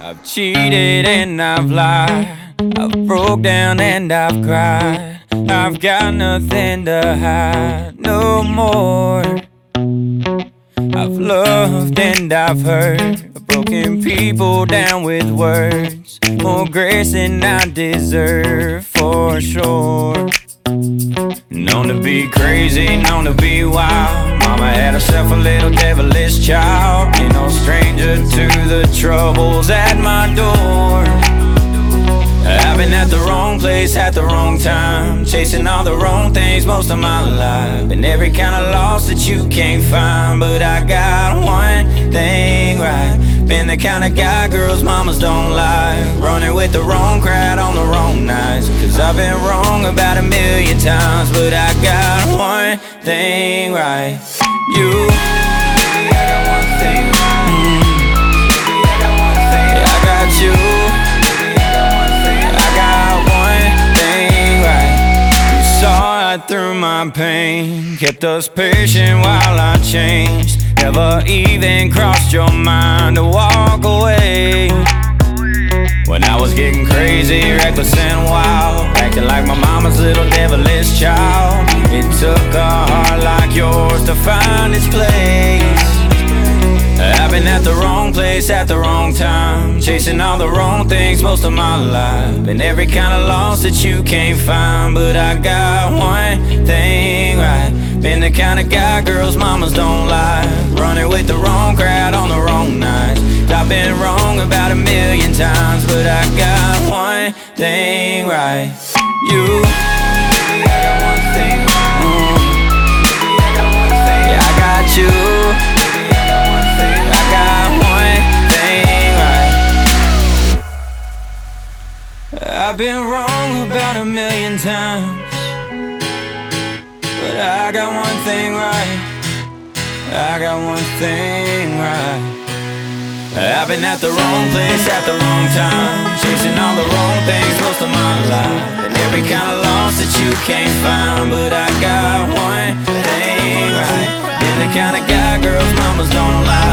I've cheated and I've lied. I've broke down and I've cried. I've got nothing to hide no more. I've loved and I've hurt. Broken people down with words. More grace than I deserve for sure. Known to be crazy, known to be wild. Mama had herself a little devilish child. Ain't no stranger to the troubles at my door. Been at the wrong place at the wrong time. Chasing all the wrong things most of my life. Been every kind of loss that you can't find. But I got one thing right. Been the kind of guy girls mamas don't like Running with the wrong crowd on the wrong nights Cause I've been wrong about a million times But I got one thing right You through my pain. Kept us patient while I changed. Never even crossed your mind to walk away. When I was getting crazy, reckless and wild Acting like my mama's little devilish child. It took a heart like yours to find place at the wrong time. Chasing all the wrong things most of my life. Been every kind of loss that you can't find. But I got one thing right. Been the kind of guy girls mamas don't like. Running with the wrong crowd on the wrong nights. I've been wrong about a million times. But I got one thing right. You I've been wrong about a million times but I got one thing right. I got one thing right. I've been at the wrong place at the wrong time. Chasing all the wrong things most of my life. And every kind of loss that you can't find. But I got one thing right. Been the kind of guy girls mamas don't lie.